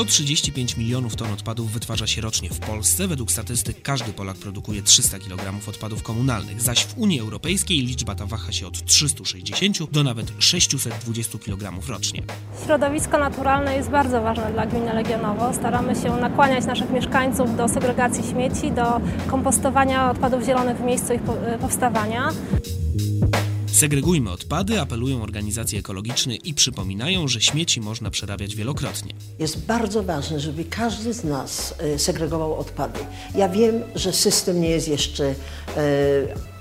Sto 35 milionów ton odpadów wytwarza się rocznie w Polsce. Według statystyk każdy Polak produkuje 300 kg odpadów komunalnych, zaś w Unii Europejskiej liczba ta waha się od 360 do nawet 620 kg rocznie. Środowisko naturalne jest bardzo ważne dla gminy Legionowo. Staramy się nakłaniać naszych mieszkańców do segregacji śmieci, do kompostowania odpadów zielonych w miejscu ich po- powstawania. Segregujmy odpady, apelują organizacje ekologiczne i przypominają, że śmieci można przerabiać wielokrotnie. Jest bardzo ważne, żeby każdy z nas e, segregował odpady. Ja wiem, że system nie jest jeszcze e,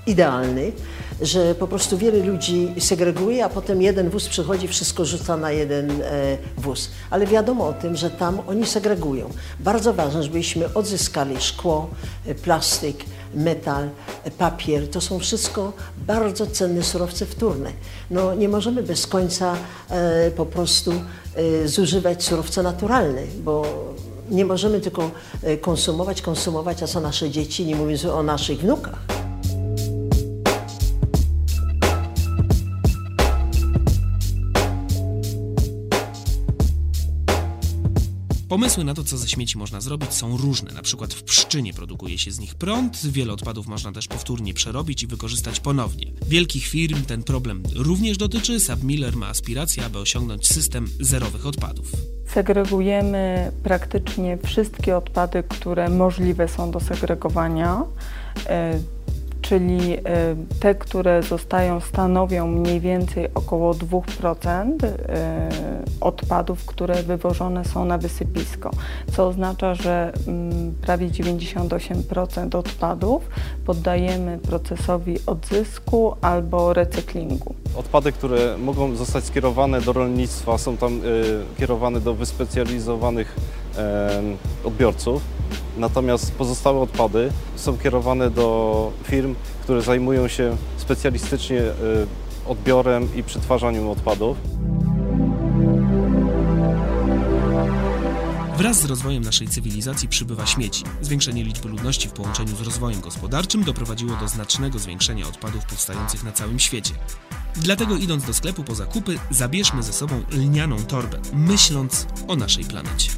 idealny, że po prostu wiele ludzi segreguje, a potem jeden wóz przychodzi, wszystko rzuca na jeden e, wóz. Ale wiadomo o tym, że tam oni segregują. Bardzo ważne, żebyśmy odzyskali szkło, plastyk, metal, papier. To są wszystko bardzo cenne surowce wtórne. No, nie możemy bez końca e, po prostu e, zużywać surowce naturalne, bo nie możemy tylko e, konsumować, konsumować, a co nasze dzieci, nie mówiąc o naszych wnukach. Pomysły na to, co ze śmieci można zrobić, są różne. Na przykład w pszczynie produkuje się z nich prąd, wiele odpadów można też powtórnie przerobić i wykorzystać ponownie. Wielkich firm ten problem również dotyczy. Submiller ma aspiracje, aby osiągnąć system zerowych odpadów. Segregujemy praktycznie wszystkie odpady, które możliwe są do segregowania, e, czyli e, te, które zostają, stanowią mniej więcej około 2% e, odpadów, które wywożone są na wysypisko, co oznacza, że mm, prawie 98% odpadów poddajemy procesowi odzysku albo recyklingu. Odpady, które mogą zostać skierowane do rolnictwa, są tam y, kierowane do wyspecjalizowanych odbiorców. Natomiast pozostałe odpady są kierowane do firm, które zajmują się specjalistycznie y, odbiorem i przetwarzaniem odpadów. Wraz z rozwojem naszej cywilizacji przybywa śmieci. Zwiększenie liczby ludności w połączeniu z rozwojem gospodarczym doprowadziło do znacznego zwiększenia odpadów powstających na całym świecie. Dlatego idąc do sklepu po zakupy, zabierzmy ze sobą lnianą torbę, myśląc o naszej planecie.